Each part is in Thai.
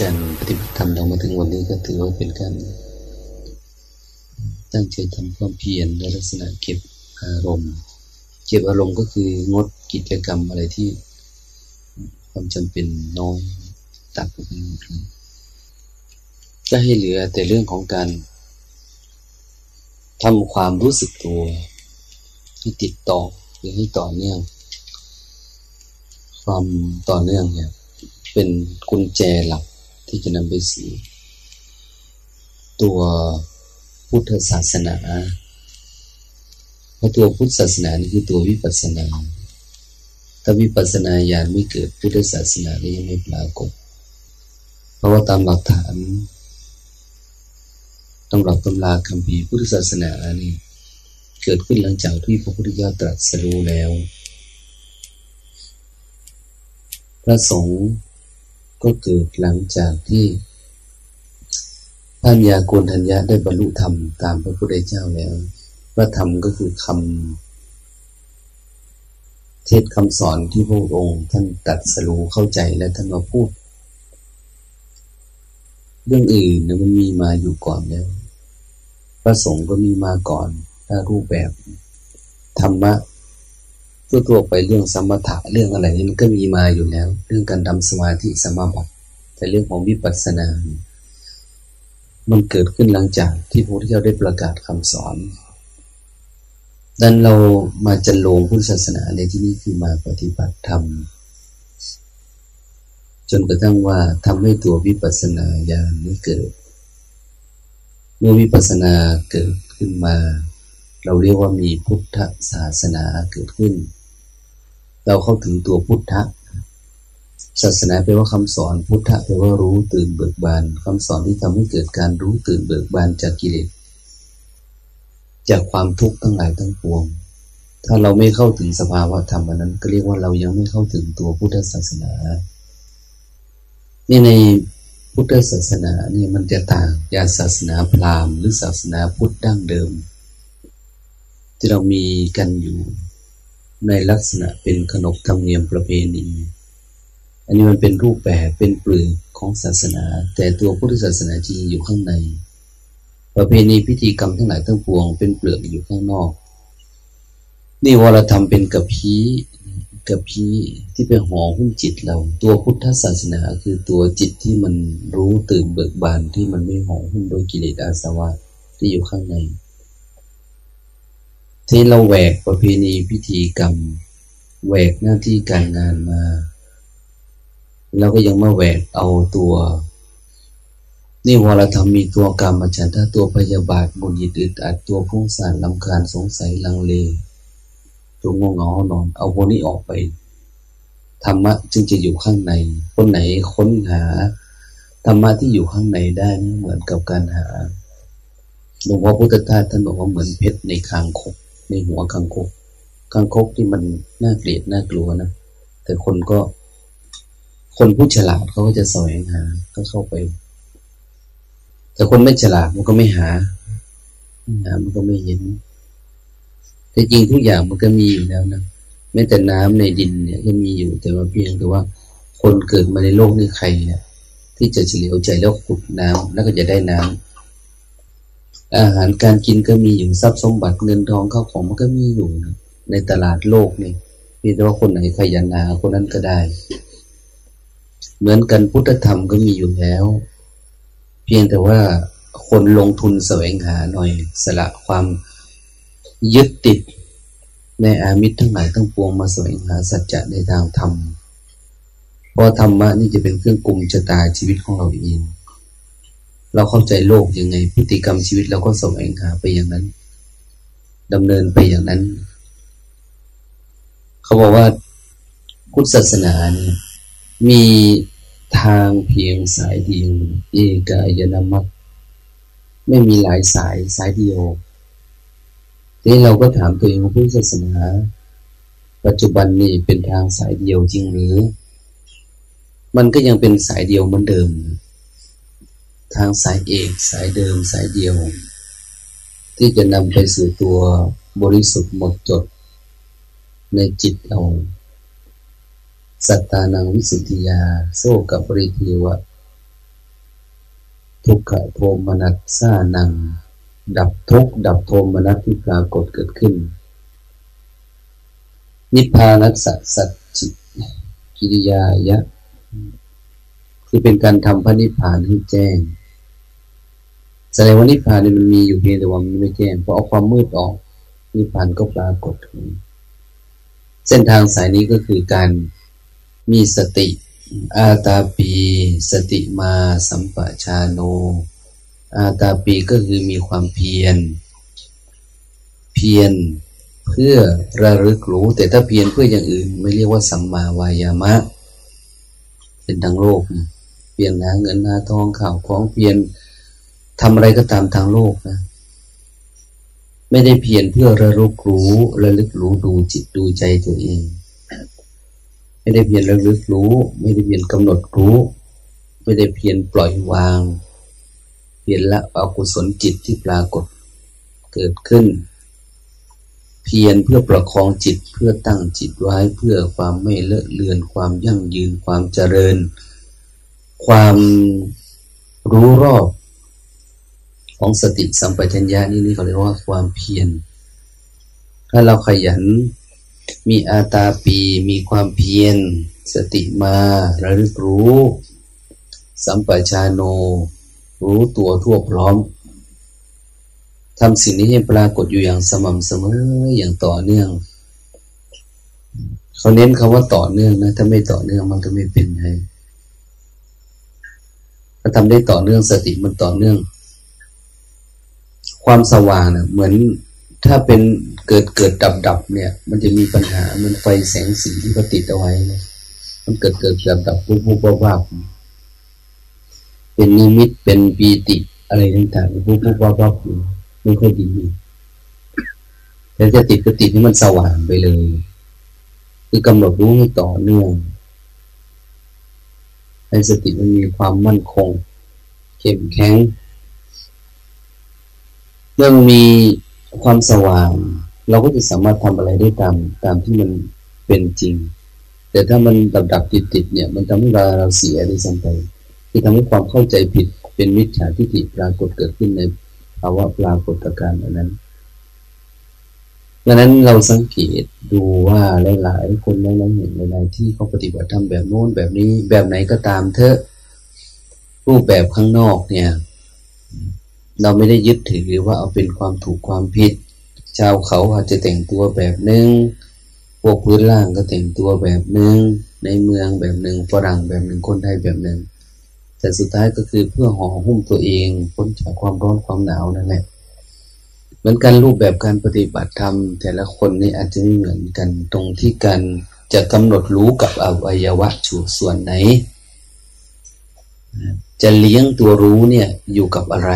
การปฏิบัติธรรมเรามาถึงวันนี้ก็ถือว่าเป็นการตั้งใจทำความเพียรในลักษณะเก็บอารมณ์ เก็บอารมณ์ก็คืองดกิจกรรมอะไรที่ความจำเป็นน้อยตัดไปหมดเลยก็ให้เหลือแต่เรื่องของการทำความรู้สึกตัวให้ติดต่อหรือให้ต่อเนื่อง ความต่อเนื่องเนี่ย เป็นกุญแจหลัก ที่จะนำไปสู่ตัวพุทธศาสนาเพราะตัวพุทธศาสนานี่คือตัววิปัสสนา ถ้าวิปัสสนาญาณไม่เกิดพุทธศาสนาก็ยังไม่ปรากฏ เพราะว่าตามหลักฐานตำรับตำราคำพีพุทธศาสนานี่เกิดขึ้นหลังจากที่พระพุทธเจ้าตรัสรู้แล้ว พระสงฆ์ ก็เกิดหลังจากที่พระญาโกณทัญญาได้บรรลุธรรมตามพระพุทธเจ้าแล้วพระธรรมก็คือคำเทศคำสอนที่พระองค์ท่านตัดสรู้เข้าใจและท่านมาพูด เรื่องอื่นเนี่ยมันมีมาอยู่ก่อนแล้วพระสงฆ์ก็มีมาก่อนถ้ารูปแบบธรรมะ ทั่วๆไปเรื่องสมถะเรื่องอะไรนี่มันก็มีมาอยู่แล้ว เรื่องการทำสมาธิสมาบัติแต่เรื่องของวิปัสสนา มันเกิดขึ้นหลังจากที่พระพุทธเจ้าได้ประกาศคำสอนดังเรามาจันโลงพุทธศาสนาในที่นี้คือมาปฏิบัติธรรม จนกระทั่งว่าทำให้ตัววิปัสสนาญาณนี้เกิด เมื่อวิปัสสนาเกิดขึ้นมา เราเรียกว่ามีพุทธศาสนาเกิดขึ้น เราเข้าถึงตัวพุทธะศาสนาแปลว่าคำสอนพุทธะแปลว่ารู้ตื่นเบิกบานคำสอนที่ทำให้เกิดการรู้ตื่นเบิกบานจากกิเลสจากความทุกข์ทั้งหลายทั้งปวง ถ้าเราไม่เข้าถึงสภาวะธรรมนั้น ก็เรียกว่าเรายังไม่เข้าถึงตัวพุทธศาสนานี่ในพุทธศาสนาเนี่ยมันจะต่างจากศาสนาพราหมณ์หรือศาสนาพุทธดั้งเดิม ที่เรามีกันอยู่ในลักษณะเป็นขนบธรรมเนียมประเพณี อันนี้มันเป็นรูปแบบเป็นเปลือกของศาสนา แต่ตัวพุทธศาสนาจริงอยู่ข้างใน ประเพณีพิธีกรรมทั้งหลายทั้งปวงเป็นเปลือกอยู่ข้างนอก นี่วรธรรมเป็นกระพี้กระพี้ที่เป็นห่อหุ้มจิตเรา ตัวพุทธศาสนาคือตัวจิตที่มันรู้ตื่นเบิกบานที่มันไม่ห่อหุ้มโดยกิเลสอาสวะที่อยู่ข้างใน ที่เราแหวกประเพณีพิธีกรรมแหวกหน้าที่การงานมาเราก็ยังมาแหวกเอาตัว นี่วรธรรมมีตัวกรรมฉันถ้าตัวพยาบาทบุญยิดอึดอัดตัวพุ่งสารลำคาญสงสัยลังเล ตัวงงเงานอน เอาพวกนี้ออกไปธรรมะจึงจะอยู่ข้างใน คนไหนค้นหาธรรมะที่อยู่ข้างในได้เหมือนกับการหาหลวงพ่อพุทธทาสท่านบอกว่าเหมือนเพชรในคางคก ในหัวคังคกคังคกที่มันน่าเกลียดน่ากลัวนะแต่คนก็ คนผู้ฉลาดเขาก็จะสอยหาก็เข้าไป แต่คนไม่ฉลาดมันก็ไม่หาหามันก็ไม่เห็น แต่จริงทุกอย่างมันก็มีอยู่แล้วนะแม้แต่น้ำในดินเนี่ยก็มีอยู่แต่ว่าเพียงแต่ว่า คนเกิดมาในโลกนี้ใครเนี่ยที่จะเฉลียวใจแล้วขุดน้ำแล้วก็จะได้น้ำ อาหารการกินก็มีอยู่ทรัพย์สมบัติเงินทองเข้าของมันก็มีอยู่นะในตลาดโลกนี่มีแต่ว่าคนไหนขยันหาคนนั้นก็ได้ เหมือนกันพุทธธรรมก็มีอยู่แล้ว เพียงแต่ว่าคนลงทุนแสวงหาหน่อยสละความยึดติดในอามิตรทั้งหลายทั้งปวงมาแสวงหาสัจจะในทางธรรมเพราะธรรมะนี่จะเป็นเครื่องกลุ่มชะตาชีวิตของเราเอง เราเข้าใจโลกยังไง พฤติกรรมชีวิตเราก็ส่งเองหาไปอย่างนั้นดำเนินไปอย่างนั้น เขาบอกว่าพุทธศาสนาเนี่ยมีทางเพียงสายเดียวเอกายนามัตไม่มีหลายสายสายเดียวทีนี้เราก็ถามตัวเองว่าพุทธศาสนา ปัจจุบันนี้เป็นทางสายเดียวจริงหรือ มันก็ยังเป็นสายเดียวเหมือนเดิม ทางสายเอกสายเดิมสายเดียว ที่จะนำไปสู่ตัวบริสุทธิ์หมดจด ในจิตเรา สัตตานังวิสุทธิยา โซกับปริเทวะ ทุกขโทมนัสสานัง ดับทุกดับโทมนัสที่ปรากฏเกิดขึ้น นิพพานัสสัจจิกิริยายะ คือเป็นการทำพระนิพพานให้แจ้ง แสดงว่านิพพานนี่มันมีอยู่เพียงแต่ว่ามันไม่แจ้งพอเอาความมืดออก นิพพานก็ปรากฏขึ้นเส้นทางสายนี้ก็คือการมีสติ อาตาปี สติมาสัมปชาโน อาตาปีก็คือมีความเพียร เพียรเพื่อระลึกรู้ แต่ถ้าเพียรเพื่ออย่างอื่น ไม่เรียกว่าสัมมาวายามะ เป็นทางโลกนะเพียรหาเงินหาทองข่าวของเพียร ทำอะไรก็ตามทางโลกนะ ไม่ได้เพียรเพื่อระลึกรู้ระลึกรู้ดูจิตดูใจตัวเอง ไม่ได้เพียรระลึกรู้ ไม่ได้เพียรกำหนดรู้ ไม่ได้เพียรปล่อยวาง เพียรละอกุศลจิตที่ปรากฏเกิดขึ้น เพียรเพื่อประคองจิตเพื่อตั้งจิตไว้เพื่อความไม่เลอะเลือนความยั่งยืนความเจริญ ความรู้รอบ ของสติสัมปชัญญะนี่นี่เขาเรียกว่าความเพียร ถ้าเราขยัน มีอาตาปี มีความเพียร สติมาระลึกรู้ สัมปชาโน รู้ตัวทั่วพร้อมทำสิ่งนี้ให้ปรากฏอยู่อย่างสม่ำเสมออย่างต่อเนื่อง เขาเน้นคำว่าต่อเนื่องนะ ถ้าไม่ต่อเนื่องมันก็ไม่เป็นไงถ้าทำได้ต่อเนื่องสติมันต่อเนื่อง ความสว่างเนี่ยเหมือนถ้าเป็นเกิดเกิดดับดับเนี่ย มันจะมีปัญหามันไฟแสงสีที่เขาติดเอาไว้เนี่ยมันเกิดเกิดดับดับปุ๊บปุ๊บปุ๊บเป็นนิมิตเป็นปีติอะไรต่างๆปุ๊บปุ๊บปุ๊บปุ๊บไม่ค่อยดีแต่จะติดก็ติดให้มันสว่างไปเลย คือกำหนดรู้ให้ต่อเนื่องให้สติมันมีความมั่นคง เข้มแข็ง เมื่อมีความสว่าง เราก็จะสามารถทำอะไรได้ตามตามที่มันเป็นจริง แต่ถ้ามันดับดับติดติดเนี่ย มันทำให้เราเราเสียได้สัมไปที่ทำให้ความเข้าใจผิดเป็นมิจฉาทิฏฐิปรากฏเกิดขึ้นในภาวะปรากฏการณ์นั้นดังนั้นเราสังเกตดูว่าหลาย ๆ คนหลายๆเห็นหลายๆที่เขาปฏิบัติทำแบบโน้นแบบนี้แบบไหนก็ตามเถอะรูปแบบข้างนอกเนี่ย เราไม่ได้ยึดถือว่าเอาเป็นความถูกความผิด ชาวเขาอาจจะแต่งตัวแบบหนึ่งพวกพื้นล่างก็แต่งตัวแบบหนึ่งในเมืองแบบหนึ่งฝรั่งแบบหนึ่งคนไทยแบบหนึ่ง แต่สุดท้ายก็คือเพื่อห่อหุ้มตัวเองพ้นจากความร้อนความหนาวนั่นแหละ เหมือนกันรูปแบบการปฏิบัติธรรม แต่ละคนนี่อาจจะไม่เหมือนกันตรงที่การจะกำหนดรู้กับอวัยวะชูส่วนไหน จะเลี้ยงตัวรู้เนี่ยอยู่กับอะไร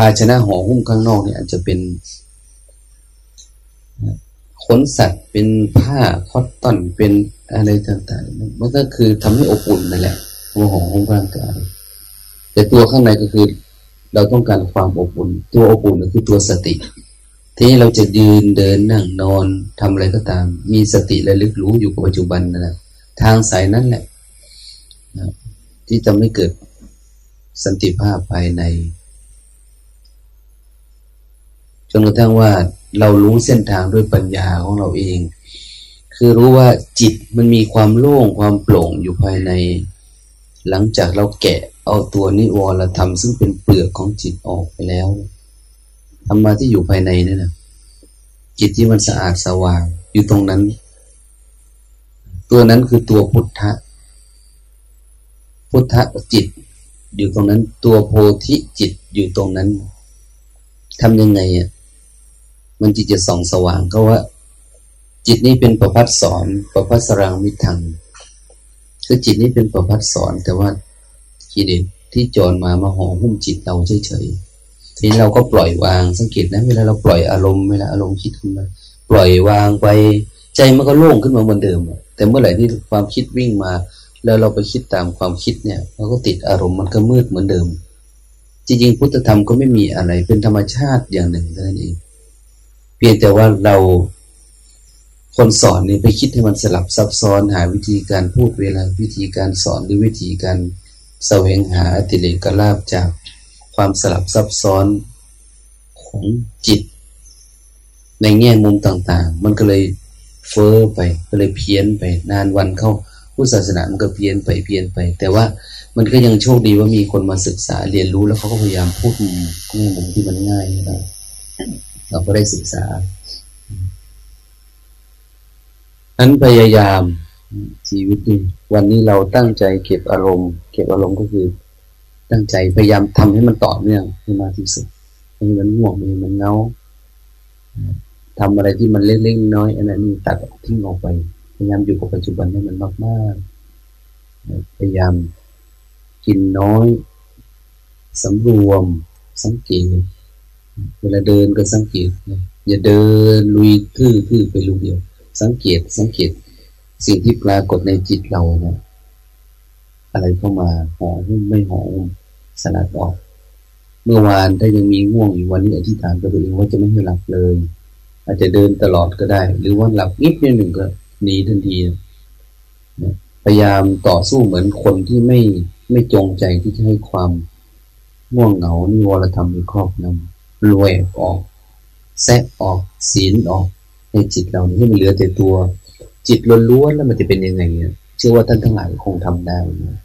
ภาชนะห่อหุ้มข้างนอกเนี่ยอาจจะเป็นขนสัตว์เป็นผ้าคอตตอนเป็นอะไรต่างๆ มันก็คือทำให้อบอุ่นนั่นแหละตัวห่อหุ้มร่างกายแต่ตัวข้างในก็คือ เราต้องการความอบอุ่น ตัวอบอุ่นก็คือตัวสติ ที่เราจะยืนเดินนั่งนอนทำอะไรก็ตาม มีสติและลึกรู้อยู่กับปัจจุบันนั่นแหละทางสายนั้นแหละที่จะไม่เกิดสันติภาพภายใน จนกระทั่งว่าเรารู้เส้นทางด้วยปัญญาของเราเอง คือรู้ว่าจิตมันมีความโล่งความโปร่งอยู่ภายใน หลังจากเราแกะเอาตัวนิวรธรรมซึ่งเป็นเปลือกของจิตออกไปแล้วธรรมะที่อยู่ภายในนั่นนะจิตที่มันสะอาดสว่างอยู่ตรงนั้น ตัวนั้นคือตัวพุทธะพุทธะจิต อยู่ตรงนั้น ตัวโพธิจิตอยู่ตรงนั้นทำยังไงอะ มันจิตจะส่องสว่างก็ว่า จิตนี้เป็นประพัดสอนประพัดสรางมิทังคือจิตนี้เป็นประพัดสอนแต่ว่ากิเลสที่จรมามาห่อหุ้มจิตเราเฉยๆทีนี้เราก็ปล่อยวางสังเกตนะเวลาเราปล่อยอารมณ์เวลาอารมณ์คิดขึ้นมาปล่อยวางไป ใจมันก็โล่งขึ้นมาเหมือนเดิม แต่เมื่อไหร่ที่ความคิดวิ่งมา แล้วเราไปคิดตามความคิดเนี่ยเราก็ติดอารมณ์มันก็มืดเหมือนเดิม จริงๆพุทธธรรมก็ไม่มีอะไรเป็นธรรมชาติอย่างหนึ่งเท่านั้นเอง เพียงแต่ว่าเราคนสอนนี่ไปคิดให้มันสลับซับซ้อนหาวิธีการพูดเวลาวิธีการสอนหรือวิธีการแสวงหาติเลกลาบจากความสลับซับซ้อนของจิต ในแง่มุมต่าง ๆ มันก็เลยเฟอ้อไปก็เลยเพี้ยนไปนานวันเข้าพุทธศาสนามันก็เพี้ยนไปเพี้ยนไป แต่ว่ามันก็ยังโชคดีว่ามีคนมาศึกษาเรียนรู้แล้วเขาก็พยายามพูดมุมแง่มุมที่มันง่ายเรา เราก็ได้ศึกษานั้นพยายามชีวิตนี้วันนี้เราตั้งใจเก็บอารมณ์ เก็บอารมณ์ก็คือ ตั้งใจพยายามทำให้มันต่อเนื่องให้มากที่สุดให้มันง่วงให้มันเงาทำอะไรที่มันเล็กๆน้อยอันนั้นตัดทิ้งออกไป พยายามอยู่กับปัจจุบันให้มันมากๆพยายามกินน้อยสำรวม สังเกต เวลาเดินก็สังเกต อย่าเดินลุยทื่อๆไปลุยเดียว สังเกตสังเกต สิ่งที่ปรากฏในจิตเรานะอะไรเข้ามาหอมไม่หอมสลัดออก เมื่อวานถ้ายังมีง่วงอยู่วันนี้อธิษฐานกับตัวเองว่าจะไม่ให้หลับเลย อาจจะเดินตลอดก็ได้ หรือว่าหลับนิดนิดหนึ่งก็หนีทันทีพยายามต่อสู้เหมือนคนที่ไม่ไม่จงใจที่จะให้ความง่วงเหงานิวรธรรมในครอบนำ รวยออกแซะออกศีลออกในจิตเราให้มันเหลือแต่ตัว จิตล้วนๆแล้วมันจะเป็นยังไงเนี่ยเชื่อว่าท่านทั้งหลายคงทำได้นะ